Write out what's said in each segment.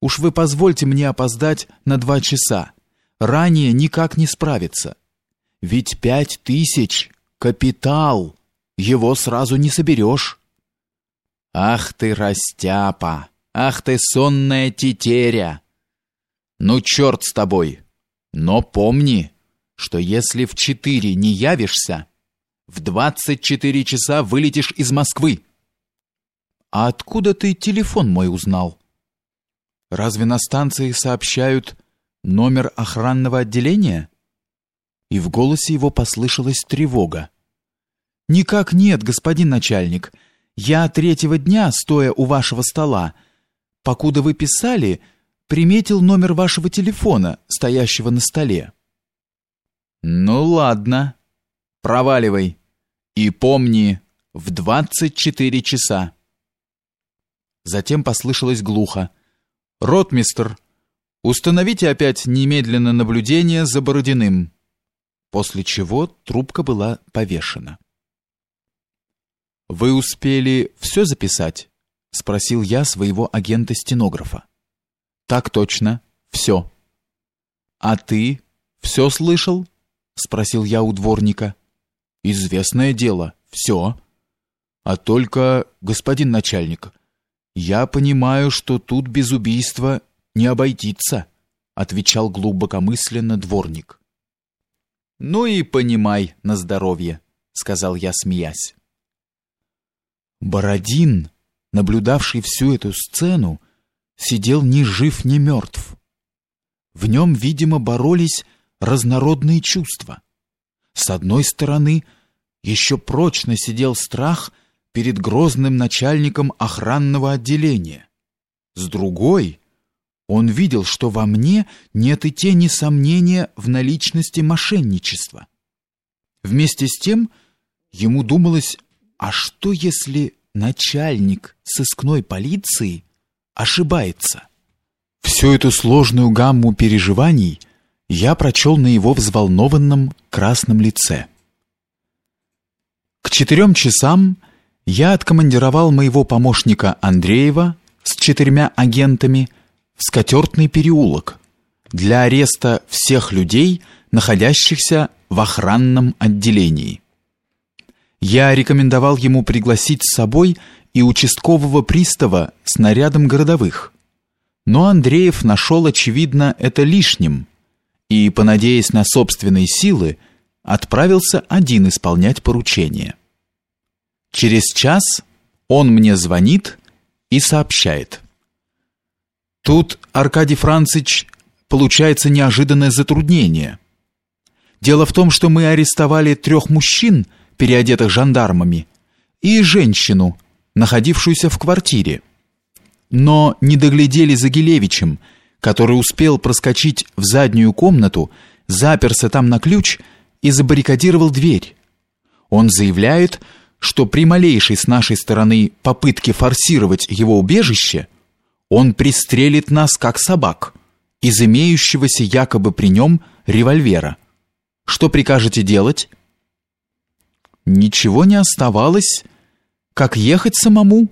Уж вы позвольте мне опоздать на два часа. Ранее никак не справиться. Ведь пять тысяч — капитал. Его сразу не соберешь. Ах ты, растяпа! Ах ты, сонная тетеря! Ну, черт с тобой! Но помни, что если в четыре не явишься, в двадцать четыре часа вылетишь из Москвы. А откуда ты телефон мой узнал? Разве на станции сообщают номер охранного отделения? И в голосе его послышалась тревога. Никак нет, господин начальник. Я третьего дня, стоя у вашего стола, покуда вы писали, приметил номер вашего телефона, стоящего на столе. Ну ладно. Проваливай. И помни, в двадцать четыре часа. Затем послышалось глухо: "Ротмистр, установите опять немедленно наблюдение за Бородиным". После чего трубка была повешена. Вы успели все записать? спросил я своего агента-стенографа. Так точно, все. А ты все слышал? спросил я у дворника. Известное дело, все. А только, господин начальник, я понимаю, что тут без убийства не обойдется, отвечал глубокомысленно дворник. Ну и понимай на здоровье, сказал я, смеясь. Бородин, наблюдавший всю эту сцену, сидел ни жив, ни мертв. В нем, видимо, боролись разнородные чувства. С одной стороны, еще прочно сидел страх перед грозным начальником охранного отделения. С другой, он видел, что во мне нет и тени сомнения в наличности мошенничества. Вместе с тем, ему думалось, а что если начальник сыскной полиции ошибается? Всю эту сложную гамму переживаний я прочел на его взволнованном красном лице. К четырем часам я откомандировал моего помощника Андреева с четырьмя агентами в Скатертный переулок для ареста всех людей, находящихся в охранном отделении. Я рекомендовал ему пригласить с собой и участкового пристава с нарядом городовых. Но Андреев нашел, очевидно, это лишним и, понадеясь на собственные силы, отправился один исполнять поручение. Через час он мне звонит и сообщает. Тут, Аркадий Францич, получается неожиданное затруднение. Дело в том, что мы арестовали трех мужчин, переодетых жандармами, и женщину, находившуюся в квартире. Но не доглядели за Гилевичем, который успел проскочить в заднюю комнату, заперся там на ключ и забаррикадировал дверь. Он заявляет, что при малейшей с нашей стороны попытке форсировать его убежище, он пристрелит нас как собак из имеющегося якобы при нем револьвера. Что прикажете делать? Ничего не оставалось, как ехать самому.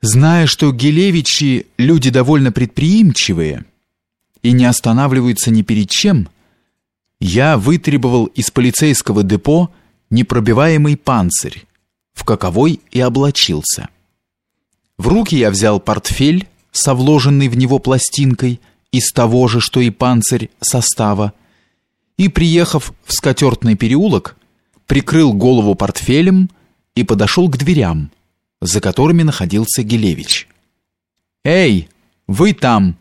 Зная, что Гелевичи люди довольно предприимчивые и не останавливаются ни перед чем, я вытребовал из полицейского депо непробиваемый панцирь, в каковой и облачился. В руки я взял портфель со вложенной в него пластинкой из того же, что и панцирь состава, и, приехав в скатертный переулок, прикрыл голову портфелем и подошел к дверям, за которыми находился Гелевич. «Эй, вы там,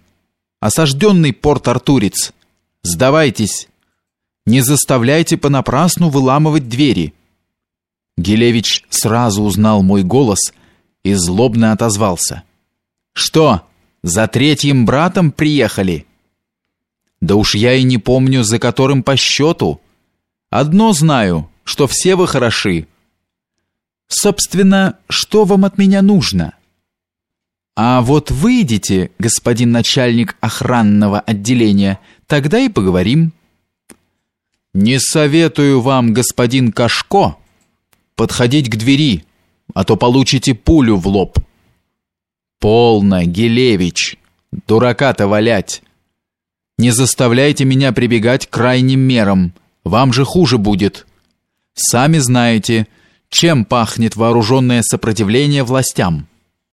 осажденный порт-артурец, сдавайтесь, не заставляйте понапрасну выламывать двери». Гелевич сразу узнал мой голос и злобно отозвался. «Что, за третьим братом приехали?» «Да уж я и не помню, за которым по счету. Одно знаю, что все вы хороши, Собственно, что вам от меня нужно? А вот выйдите, господин начальник охранного отделения, тогда и поговорим. Не советую вам, господин Кашко, подходить к двери, а то получите пулю в лоб. Полно, Гелевич, дурака-то валять. Не заставляйте меня прибегать к крайним мерам, вам же хуже будет. Сами знаете, чем пахнет вооруженное сопротивление властям.